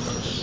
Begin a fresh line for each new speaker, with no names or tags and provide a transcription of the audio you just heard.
the most.